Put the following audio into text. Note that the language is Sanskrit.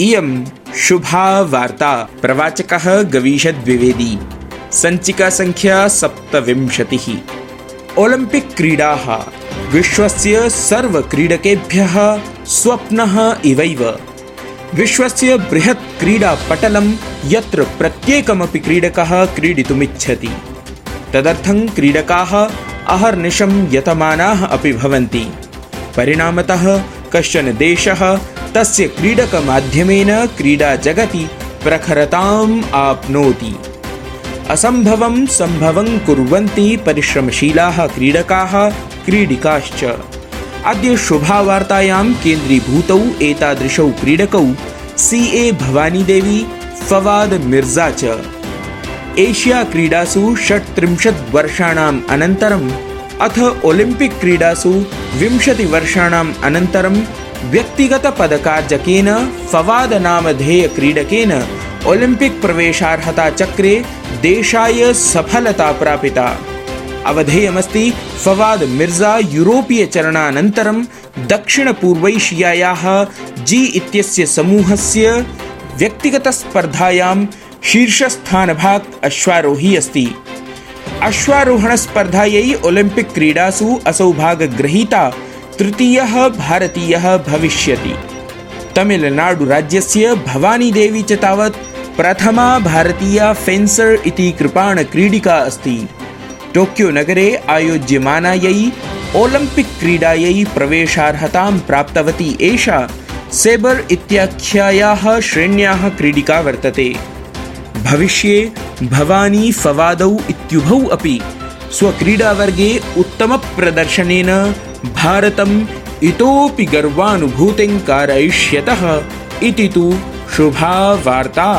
इयं शुभा वार्ता। प्रवाचकः गवीषद्विवेदी सञ्चिकासङ्ख्या सप्तविंशतिः। ओलम्पिक् क्रीडाः। विश्वस्य सर्वक्रीडकेभ्यः स्वप्नः इवैव। विश्वस्य बृहत् क्रीडापटलं यत्र प्रत्येकमपि क्रीडकः क्रीडितुमिच्छति। तदर्थं क्रीडकाः अहर्निशं यतमानाः अपि भवन्ति। परिणामतः कश्चन देशः तस्य क्रीडकमाध्यमेन क्रीडाजगति प्रखरताम् आप्नोति। असम्भवं सम्भवं कुर्वन्ति परिश्रमशीलाः क्रीडकाः क्रीडिकाश्च। अद्य शुभावार्तायां केन्द्रीभूतौ एतादृशौ क्रीडकौ सी ए भवानीदेवी फवाद मिर्जा च। एशिया क्रीडासु षट्त्रिंशत् वर्षाणाम् अनन्तरम् अथ ओलिम्पिक् क्रीडासु विंशतिवर्षाणाम् अनन्तरं व्यक्तिगतपदकार्जकेन फवाद नामधेयक्रीडकेन ओलिम्पिक् प्रवेशार्हताचक्रे देशाय सफलता प्रापिता। अवधेयमस्ति, फवाद मिर्ज़ा यूरोपीयचरणानन्तरं दक्षिणपूर्वैशियायाः जी इत्यस्य समूहस्य व्यक्तिगतस्पर्धायां शीर्षस्थानभाक् अश्वारोही अस्ति। अश्वारोहणस्पर्धायै ओलिम्पिक् क्रीडासु असौ भाग भागगृहीता तृतीयः भारतीयः भविष्यति। तमिलनाडुराज्यस्य भवानीदेवी च तावत् प्रथमा भारतीया फेन्सर् इति कृपाणक्रीडिका अस्ति। टोक्यो नगरे आयोज्यमानायै ओलम्पिक् क्रीडायै प्रवेशार्हतां प्राप्तवती एषा सेबर् इत्याख्यायाः श्रेण्याः क्रीडिका वर्तते। भविष्ये भवानी फवादौ इत्युभौ अपि स्वक्रीडावर्गे उत्तमप्रदर्शनेन भारतम् इतोपि गर्वानुभूतिं कारयिष्यतः इति तु शुभा वार्ता